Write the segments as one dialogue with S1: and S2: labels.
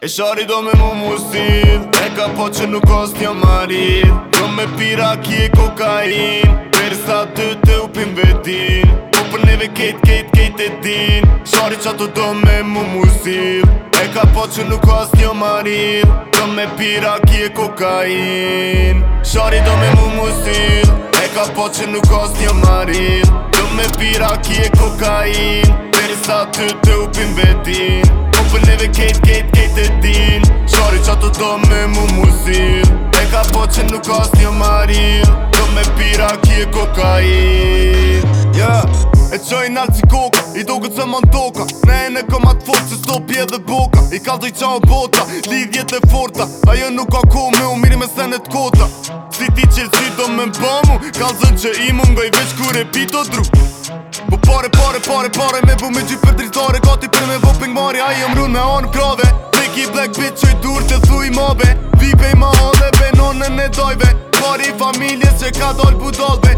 S1: E shari do me mu musil E ka po që nuk os t'ja marit Do jo me pira ki e kokain Per sa të të upim vetin Po për neve kejt kejt kejt e din Shari qa të do me mu musil E ka po që nuk as një marin Do me pira ki e kokain Shari do me mu E ka po që nuk as një marin Do me pira ki e kokain Per sa ty të upin vetin Po për neve kejt, kejt, kejt e din Shari që ato do me mu E ka po që nuk as një marin Do me pira ki e kokain qojnë nalë që koka I do këtë se më në toka Ne e në koma fort që sdo pje dhe boka I ka të i qa o bota Lidhjet e forta Ajo nuk ka ko me umiri me senet kota Si ti që si do me mbamu Ka zën që i mu nga i veç kur e pito dru Po pare pare pare pare Me bu me gjy për dritare Ka për me vo ping mari i më me onë krave Tiki black bitch që i dur të thu i mabe Vipej ma ove Benone ne dojve Pari familjes që ka dol budolve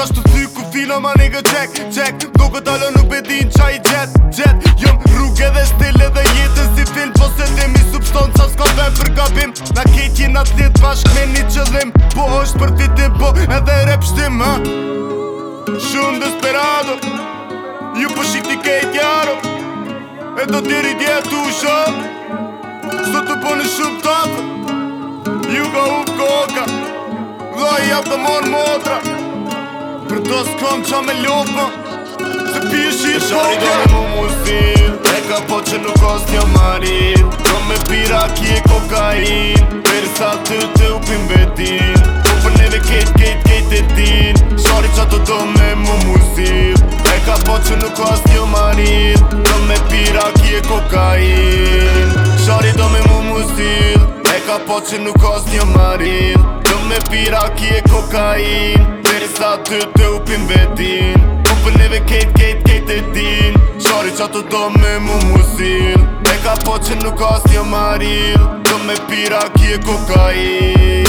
S1: Tash të thy ku fila ma nigga check, check Do këtë alo nuk bedin qa i jet, jet Jëm rrugë edhe stile dhe jetën si film Po se dhe mi substonë qa s'ka ven për gabim Na kejt jenë bashk me një qëllim Po është për po edhe rep shtim, ha Shumë desperado Ju pëshit po t'i kejt jaro E do tiri djetë u shumë Sot të punë shumë tapë Ju ka u koka Vlaj të mor motra Për do s'kom qa me lopë Se pishi i shokë Shari do me mu muzil E ka po që nuk os një marit Do me pira ki e kokain Per sa të të upim vetin Po për neve kejt, kejt, kejt e din Shari qa do do me mu muzil E ka po që nuk os një marit Do me pira ki e kokain Shari do me mu muzil E ka po që nuk os një marit Do me pira ki e kokain aty të upin vetin Po për neve kejt, kejt, kejt e din Qari që ato do me mu musil E ka po që nuk as një maril Do me pira kje kokain